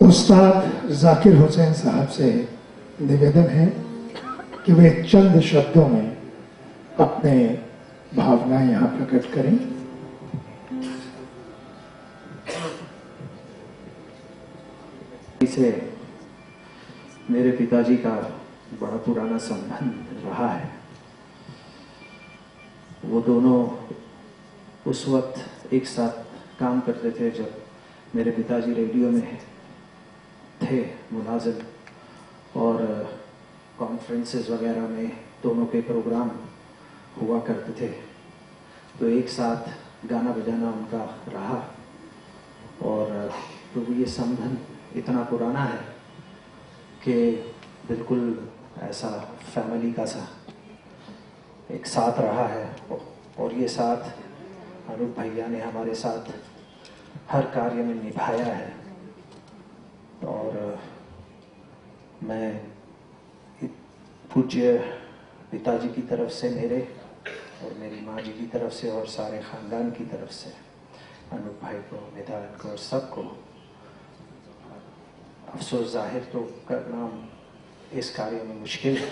उस्ताद जाकिर हुसैन साहब से निवेदन है कि वे चंद शब्दों में अपने भावनाएँ यहाँ प्रकट करें। इसे मेरे पिताजी का बड़ा पुराना संबंध रहा है। वो दोनों उस वक्त एक साथ काम करते थे जब मेरे पिताजी रेडियो में थे मुलाजिम और कॉन्फ्रेंसेस वगैरह में दोनों के प्रोग्राम हुआ करते थे। तो एक साथ गाना बजाना उनका रहा और तो ये संबंध इतना पुराना है कि बिल्कुल ऐसा फैमिली का सा एक साथ रहा है। और ये साथ अनूप भैया ने हमारे साथ हर कार्य में निभाया है। और मैं पूज्य पिताजी की तरफ़ से, मेरे और मेरी माँ जी की तरफ़ से, और सारे खानदान की तरफ़ से, अनूप भाई को विधायक को सबको अफसोस ज़ाहिर तो करना इस कार्य में मुश्किल है,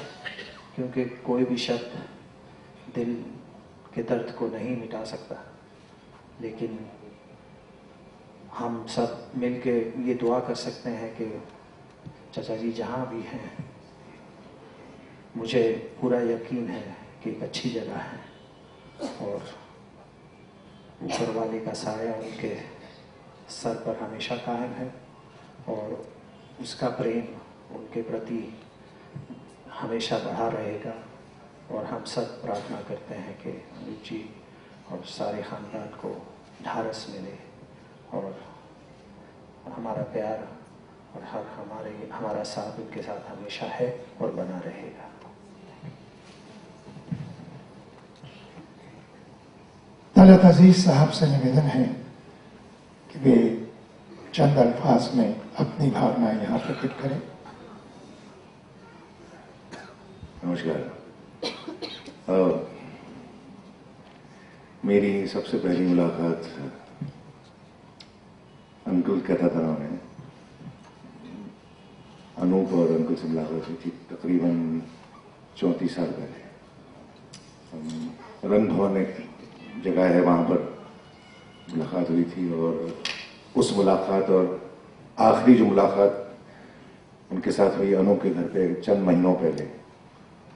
क्योंकि कोई भी शब्द दिल के दर्द को नहीं मिटा सकता। लेकिन हम सब मिलके ये दुआ कर सकते हैं कि चाचा जी जहाँ भी हैं, मुझे पूरा यकीन है कि एक अच्छी जगह है और ऊपर वाले का साया उनके सर पर हमेशा कायम है और उसका प्रेम उनके प्रति हमेशा बढ़ा रहेगा और हम सब प्रार्थना करते हैं कि अमित जी और सारे खानदान को ढारस मिले और हमारा प्यार और हर हमारे, हमारा साथ उनके साथ हमेशा है और बना रहेगा। तलत अज़ीज़ साहब से निवेदन है कि वे चंद अल्फाज में अपनी भावनाएँ यहाँ प्रकट करें। नमस्कार। मेरी सबसे पहली मुलाकात अंकुल कथातरा में अनूप और अंकुल से मुलाकात हुई थी तकरीबन चौंतीस साल पहले। रंग भवन एक जगह है, वहाँ पर मुलाकात हुई थी और उस मुलाकात और आखिरी जो मुलाकात उनके साथ हुई अनूप के घर पे, चंद महीनों पहले।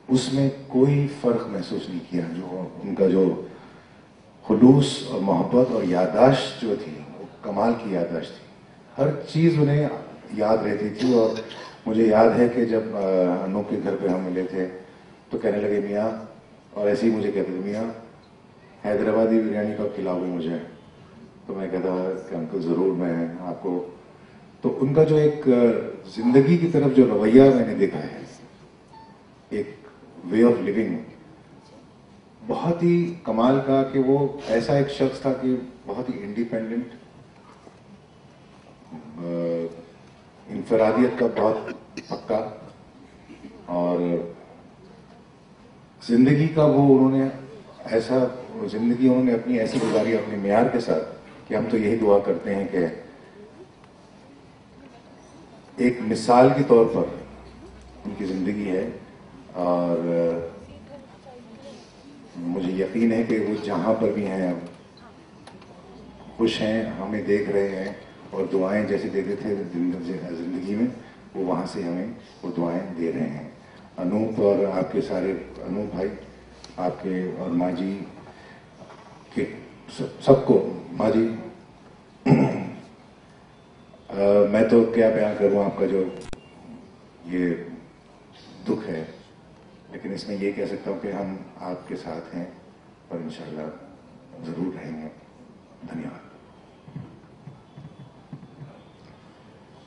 उसमें कोई फ़र्क महसूस नहीं किया, जो उनका जो खुलूस और मोहब्बत और यादाश्त जो थी, वो कमाल की यादाश्त थी। हर चीज़ उन्हें याद रहती थी और मुझे याद है कि जब अनूप के घर पे हम मिले थे तो कहने लगे, मियाँ, और ऐसे ही मुझे कहते थे, मियाँ, हैदराबादी बिरयानी कब खिलाओगे मुझे? तो मैं कहता, कि अंकल, ज़रूर मैं आपको तो उनका जो एक ज़िंदगी की तरफ़ जो रवैया मैंने देखा है, एक वे ऑफ़ लिविंग बहुत ही कमाल का कि वो ऐसा एक शख्स था कि बहुत ही इंडिपेंडेंट इंफरादियत का बहुत पक्का, और ज़िंदगी का वो उन्होंने ऐसा, ज़िंदगी उन्होंने अपनी ऐसी गुजारी अपने म्यार के साथ कि हम तो यही दुआ करते हैं कि एक मिसाल के तौर पर उनकी ज़िंदगी है। और मुझे यकीन है कि वो जहाँ पर भी हैं अब खुश हैं हमें देख रहे हैं और दुआएँ जैसे देते थे ज़िंदगी में वो वहाँ से हमें वो दुआएँ दे रहे हैं। अनूप और आपके सारे अनूप भाई आपके और माँ जी के सबको माँ जी। अ, मैं तो क्या बयान करूँ आपका जो ये दुख है लेकिन इसमें ये कह सकता हूँ कि हम आपके साथ हैं और इंशाल्लाह ज़रूर रहेंगे। धन्यवाद।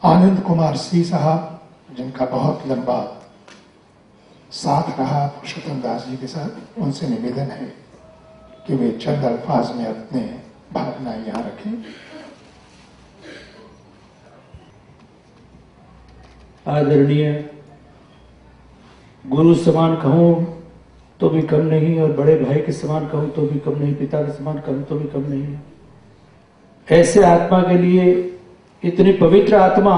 आनंद कुमार सी साहब जिनका बहुत लंबा साथ रहा पुरुषोत्तम दास जी के साथ उनसे निवेदन है कि वे चंद अल्फाज में अपने भावनाएँ यहाँ रखें। आदरणीय गुरु समान कहूँ तो भी कम नहीं, और बड़े भाई के समान कहूँ तो भी कम नहीं, पिता के समान कहूँ तो भी कम नहीं। ऐसे आत्मा के लिए इतनी पवित्र आत्मा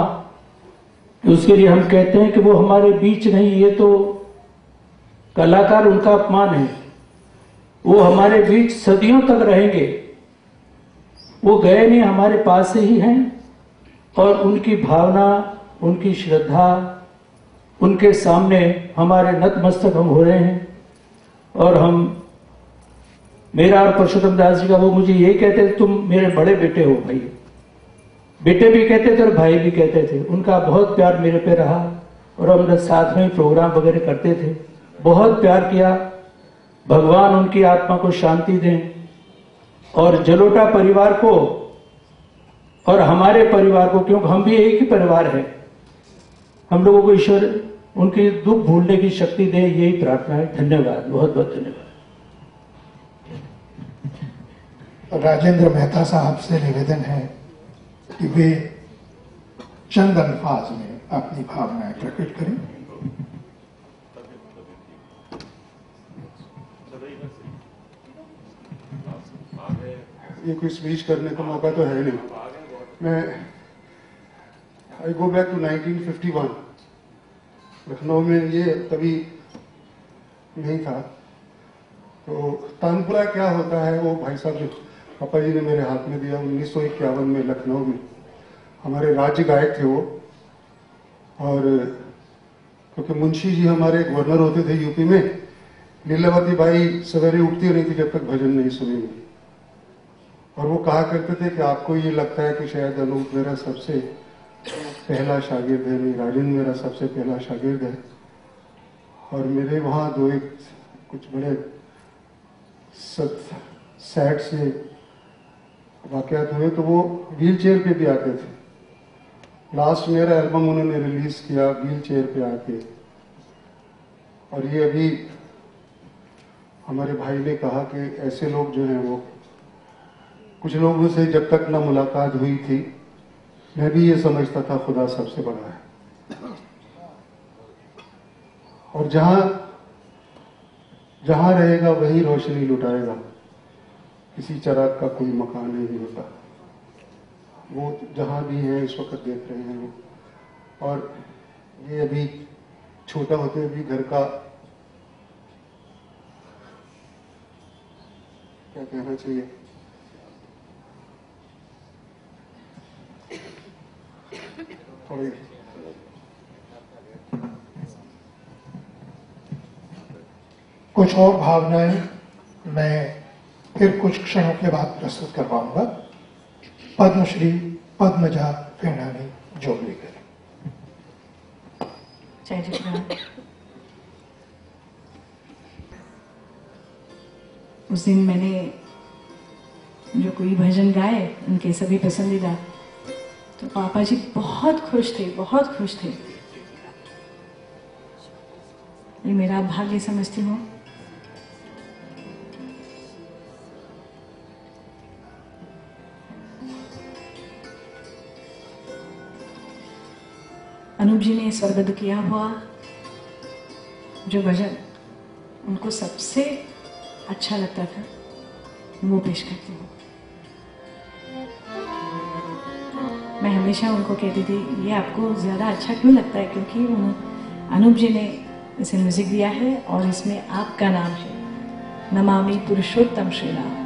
उसके लिए हम कहते हैं कि वो हमारे बीच नहीं, ये तो कलाकार उनका अपमान है। वो हमारे बीच सदियों तक रहेंगे। वो गए नहीं, हमारे पास ही हैं, और उनकी भावना, उनकी श्रद्धा उनके सामने हमारे नतमस्तक हम हो रहे हैं और हम, मेरा और परशुतम दास जी का वो मुझे यही कहते थे तुम मेरे बड़े बेटे हो भाई। बेटे भी कहते थे और भाई भी कहते थे। उनका बहुत प्यार मेरे पे रहा और हम साथ में प्रोग्राम वगैरह करते थे। बहुत प्यार किया। भगवान उनकी आत्मा को शांति दें और जलोटा परिवार को और हमारे परिवार को, क्योंकि हम भी एक ही परिवार है। हम लोगों को ईश्वर उनके दुख भूलने की शक्ति दे यही प्रार्थना है। धन्यवाद बहुत बहुत धन्यवाद। राजेंद्र मेहता साहब से निवेदन है कि वे चंद अल्फाज में अपनी भावनाएँ प्रकट करें। ये कोई स्पीच करने का मौका तो है नहीं। मैं I go back to 1951 Lucknow में ये तभी नहीं था। तो तानपुरा क्या होता है, वो भाई साहब जो पापा जी ने मेरे हाथ में दिया, उन्नीस सौ इक्यावन में लखनऊ में। हमारे राज्य गायक थे वो। और क्योंकि मुंशी जी हमारे गवर्नर होते थे यूपी में, लीलावती बाई सवेरे उठती नहीं थी जब तक भजन नहीं सुनेंगी और वो कहा करते थे कि आपको ये लगता है कि शायद अनूप मेरा सबसे पहला शागिर्द है राजेंद्र मेरा सबसे पहला शागिर्द है। और मेरे वहाँ दो एक कुछ बड़े सत सैड से वाकयात हुए तो वो व्हील चेयर पे भी आते थे। लास्ट मेरा एल्बम उन्होंने रिलीज़ किया व्हील चेयर पे आके। और ये अभी हमारे भाई ने कहा कि ऐसे लोग जो हैं वो, कुछ लोगों से जब तक ना मुलाकात हुई थी मैं भी ये समझता था, खुदा सबसे बड़ा है। और जहाँ जहाँ रहेगा, वही रोशनी लुटाएगा। किसी चराग का कोई मकान नहीं होता। वो जहाँ भी है, इस वक्त देख रहे हैं वो। और ये अभी छोटा होते भी घर का क्या कहना चाहिए? कुछ और भावनाएँ मैं फिर कुछ क्षणों के बाद प्रस्तुत करवाऊँगा। पद्मश्री, पद्मजा जोगलीकर जय जगन्नाथ उस दिन मैंने जो कोई भजन गाए, उनके सभी पसंदीदा पापा जी बहुत खुश थे, बहुत खुश थे। ये मेरा भाग्य समझती हूँ। अनूप जी ने स्वर्गद किया हुआ जो भजन उनको सबसे अच्छा लगता था, वो पेश करती हूँ। मैं हमेशा उनको कहती थी, ये आपको ज़्यादा अच्छा क्यों लगता है? क्योंकि अनूप जी ने इसे म्यूज़िक दिया है और इसमें आपका नाम है। नमामि पुरुषोत्तम श्री राम